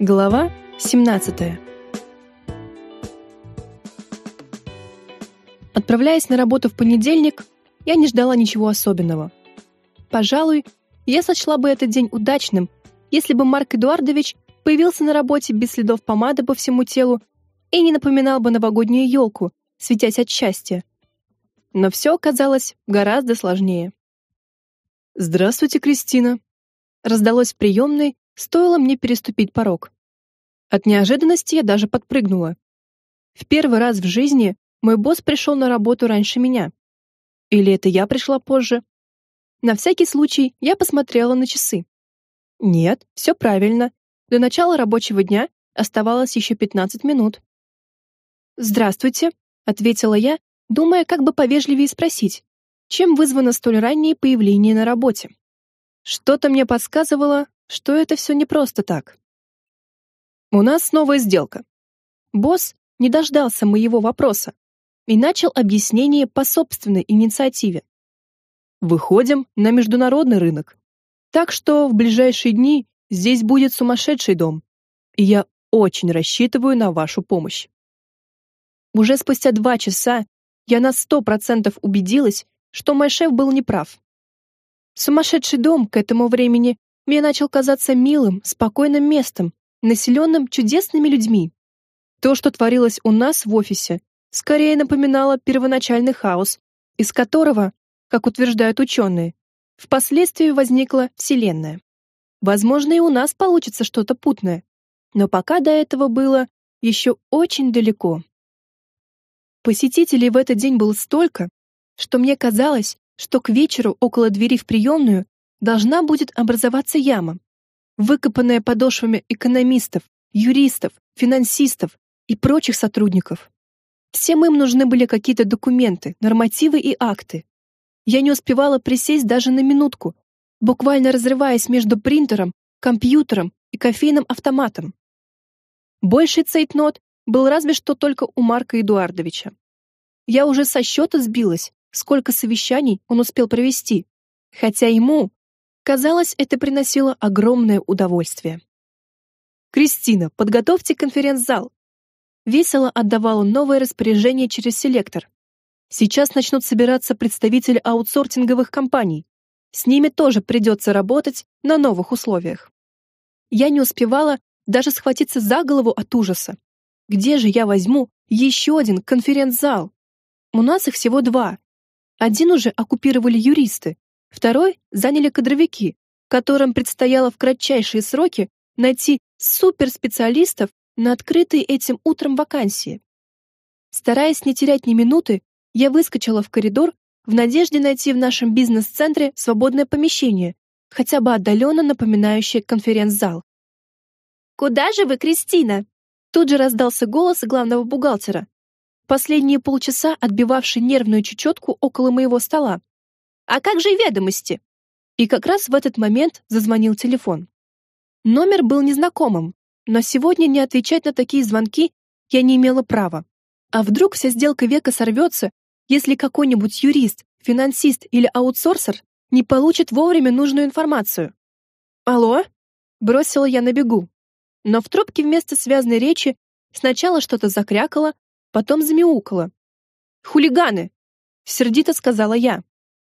Глава 17. Отправляясь на работу в понедельник, я не ждала ничего особенного. Пожалуй, я сочла бы этот день удачным, если бы Марк Эдуардович появился на работе без следов помады по всему телу и не напоминал бы новогоднюю елку, светясь от счастья. Но все оказалось гораздо сложнее. «Здравствуйте, Кристина!» раздалось в приемной, стоило мне переступить порог. От неожиданности я даже подпрыгнула. В первый раз в жизни мой босс пришел на работу раньше меня. Или это я пришла позже? На всякий случай я посмотрела на часы. Нет, все правильно. До начала рабочего дня оставалось еще 15 минут. «Здравствуйте», — ответила я, думая, как бы повежливее спросить, чем вызвано столь раннее появление на работе. Что-то мне подсказывало, что это все не просто так. У нас новая сделка. Босс не дождался моего вопроса и начал объяснение по собственной инициативе. Выходим на международный рынок. Так что в ближайшие дни здесь будет сумасшедший дом, и я очень рассчитываю на вашу помощь. Уже спустя два часа я на сто процентов убедилась, что мой шеф был неправ. Сумасшедший дом к этому времени мне начал казаться милым, спокойным местом, населенным чудесными людьми. То, что творилось у нас в офисе, скорее напоминало первоначальный хаос, из которого, как утверждают ученые, впоследствии возникла Вселенная. Возможно, и у нас получится что-то путное, но пока до этого было еще очень далеко. Посетителей в этот день было столько, что мне казалось, что к вечеру около двери в приемную должна будет образоваться яма, выкопанная подошвами экономистов, юристов, финансистов и прочих сотрудников. Всем им нужны были какие-то документы, нормативы и акты. Я не успевала присесть даже на минутку, буквально разрываясь между принтером, компьютером и кофейным автоматом. Больший цейтнот был разве что только у Марка Эдуардовича. Я уже со счета сбилась, сколько совещаний он успел провести, хотя ему, казалось, это приносило огромное удовольствие. «Кристина, подготовьте конференц-зал!» Весело отдавала новое распоряжение через селектор. Сейчас начнут собираться представители аутсортинговых компаний. С ними тоже придется работать на новых условиях. Я не успевала даже схватиться за голову от ужаса. Где же я возьму еще один конференц-зал? У нас их всего два, один уже оккупировали юристы, второй заняли кадровики, которым предстояло в кратчайшие сроки найти суперспециалистов на открытые этим утром вакансии. Стараясь не терять ни минуты, я выскочила в коридор в надежде найти в нашем бизнес-центре свободное помещение, хотя бы отдаленно напоминающее конференц-зал. «Куда же вы, Кристина?» Тут же раздался голос главного бухгалтера, последние полчаса отбивавший нервную чечетку около моего стола. «А как же ведомости?» И как раз в этот момент зазвонил телефон. Номер был незнакомым, но сегодня не отвечать на такие звонки я не имела права. А вдруг вся сделка века сорвется, если какой-нибудь юрист, финансист или аутсорсер не получит вовремя нужную информацию? «Алло?» — бросила я на бегу. Но в трубке вместо связной речи сначала что-то закрякало, потом замяукала. «Хулиганы!» — сердито сказала я.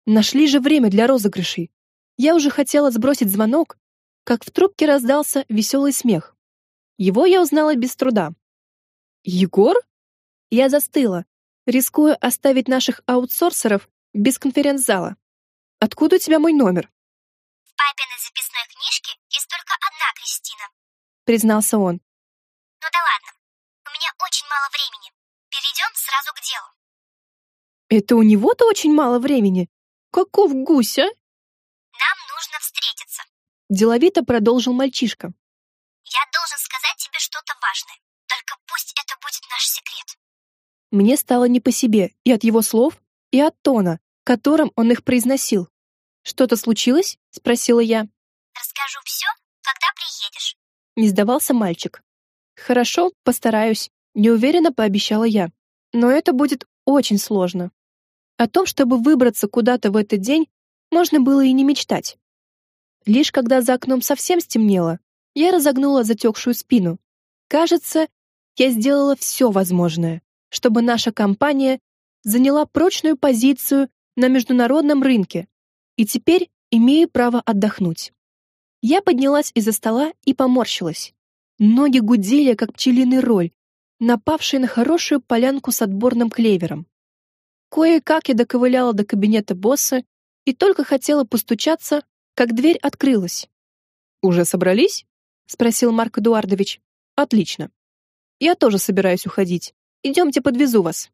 «Нашли же время для розыгрышей». Я уже хотела сбросить звонок, как в трубке раздался веселый смех. Его я узнала без труда. «Егор?» Я застыла, рискуя оставить наших аутсорсеров без конференц-зала. «Откуда у тебя мой номер?» «В папиной записной книжке есть только одна Кристина», — признался он. «Ну да ладно, у меня очень мало времени. Перейдем сразу к делу. Это у него-то очень мало времени. Каков гусь, а? Нам нужно встретиться. Деловито продолжил мальчишка. Я должен сказать тебе что-то важное. Только пусть это будет наш секрет. Мне стало не по себе и от его слов, и от тона, которым он их произносил. Что-то случилось? спросила я. Расскажу все, когда приедешь. Не сдавался мальчик. Хорошо, постараюсь неуверенно пообещала я. Но это будет очень сложно. О том, чтобы выбраться куда-то в этот день, можно было и не мечтать. Лишь когда за окном совсем стемнело, Я разогнула затекшую спину. Кажется, я сделала все возможное, чтобы наша компания заняла прочную позицию на международном рынке, и теперь имею право отдохнуть. Я поднялась из-за стола и поморщилась. Ноги гудели, как пчелиный рой, напавший на хорошую полянку с отборным клевером. Кое-как я доковыляла до кабинета босса и только хотела постучаться, как дверь открылась. «Уже собрались?» — спросил Марк Эдуардович. «Отлично. Я тоже собираюсь уходить. Идемте, подвезу вас».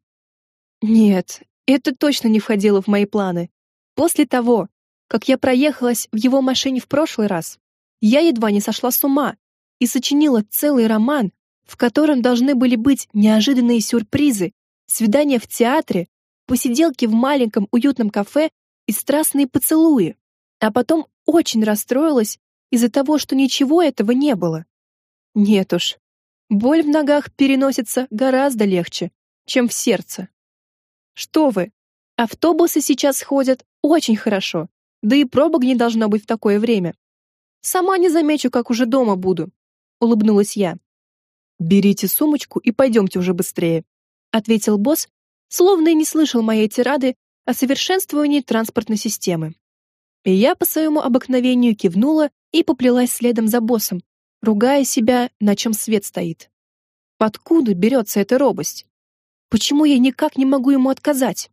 Нет, это точно не входило в мои планы. После того, как я проехалась в его машине в прошлый раз, я едва не сошла с ума и сочинила целый роман, в котором должны были быть неожиданные сюрпризы, свидания в театре, посиделки в маленьком уютном кафе и страстные поцелуи. А потом очень расстроилась из-за того, что ничего этого не было. Нет уж, боль в ногах переносится гораздо легче, чем в сердце. Что вы? Автобусы сейчас ходят очень хорошо, да и пробок не должно быть в такое время. Сама не замечу, как уже дома буду, улыбнулась я. Берите сумочку и пойдемте уже быстрее, ответил босс, словно и не слышал моей тирады о совершенствовании транспортной системы. И я по своему обыкновению кивнула и поплелась следом за боссом, ругая себя, на чем свет стоит. Откуда берется эта робость? Почему я никак не могу ему отказать?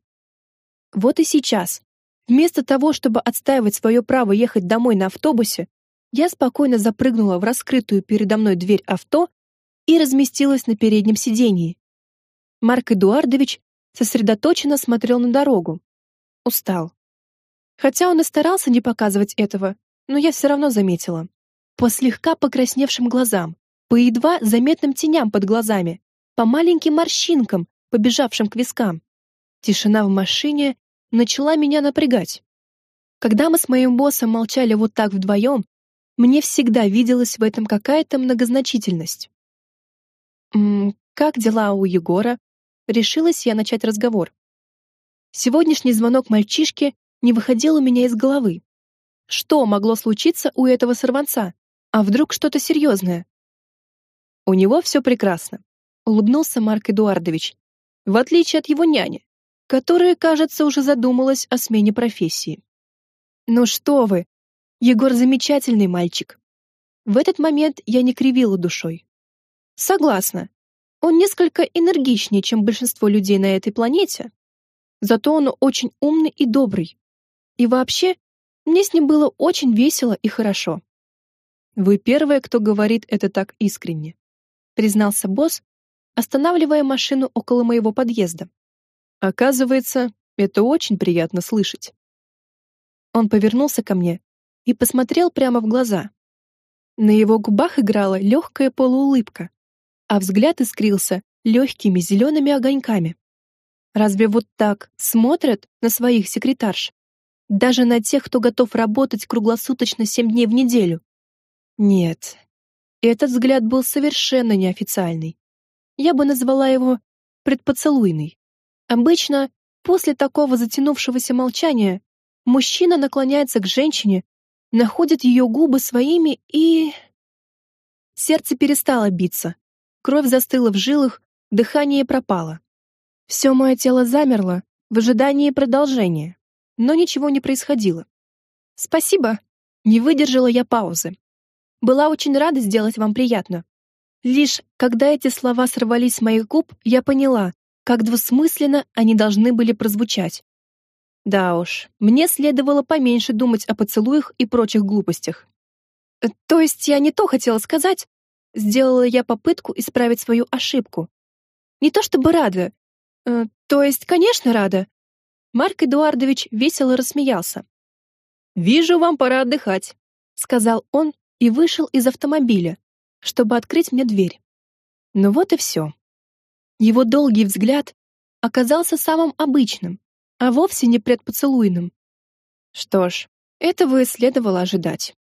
Вот и сейчас, вместо того, чтобы отстаивать свое право ехать домой на автобусе, я спокойно запрыгнула в раскрытую передо мной дверь авто и разместилась на переднем сиденье. Марк Эдуардович сосредоточенно смотрел на дорогу. Устал. Хотя он и старался не показывать этого, но я все равно заметила. По слегка покрасневшим глазам, по едва заметным теням под глазами, по маленьким морщинкам, побежавшим к вискам. Тишина в машине начала меня напрягать. Когда мы с моим боссом молчали вот так вдвоем, мне всегда виделась в этом какая-то многозначительность. «М -м, «Как дела у Егора?» Решилась я начать разговор. Сегодняшний звонок мальчишки не выходил у меня из головы. Что могло случиться у этого сорванца? А вдруг что-то серьезное? У него все прекрасно, улыбнулся Марк Эдуардович, в отличие от его няни, которая, кажется, уже задумалась о смене профессии. Ну что вы? Егор замечательный мальчик. В этот момент я не кривила душой. Согласна. Он несколько энергичнее, чем большинство людей на этой планете. Зато он очень умный и добрый. И вообще, мне с ним было очень весело и хорошо. Вы первая, кто говорит это так искренне, признался босс, останавливая машину около моего подъезда. Оказывается, это очень приятно слышать. Он повернулся ко мне и посмотрел прямо в глаза. На его губах играла легкая полуулыбка, а взгляд искрился легкими зелеными огоньками. Разве вот так смотрят на своих секретарш? Даже на тех, кто готов работать круглосуточно семь дней в неделю? Нет, этот взгляд был совершенно неофициальный я бы назвала его предпоцелуйный. Обычно после такого затянувшегося молчания мужчина наклоняется к женщине, находит ее губы своими и сердце перестало биться. Кровь застыла в жилах, дыхание пропало. Все мое тело замерло в ожидании продолжения, но ничего не происходило. Спасибо, не выдержала я паузы. Была очень рада сделать вам приятно. Лишь когда эти слова сорвались с моих губ, я поняла, как двусмысленно они должны были прозвучать. Да уж, мне следовало поменьше думать о поцелуях и прочих глупостях. Э, то есть я не то хотела сказать, сделала я попытку исправить свою ошибку. Не то чтобы рада. Э, то есть, конечно, рада. Марк Эдуардович весело рассмеялся. Вижу, вам пора отдыхать, сказал он и вышел из автомобиля, чтобы открыть мне дверь. Ну вот и все. Его долгий взгляд оказался самым обычным, а вовсе не предпоцелуйным. Что ж, этого и следовало ожидать.